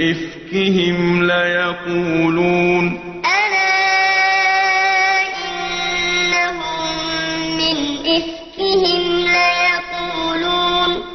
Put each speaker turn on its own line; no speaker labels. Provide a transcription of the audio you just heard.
إفكهم ليقولون
ألا إنهم من إفكهم ليقولون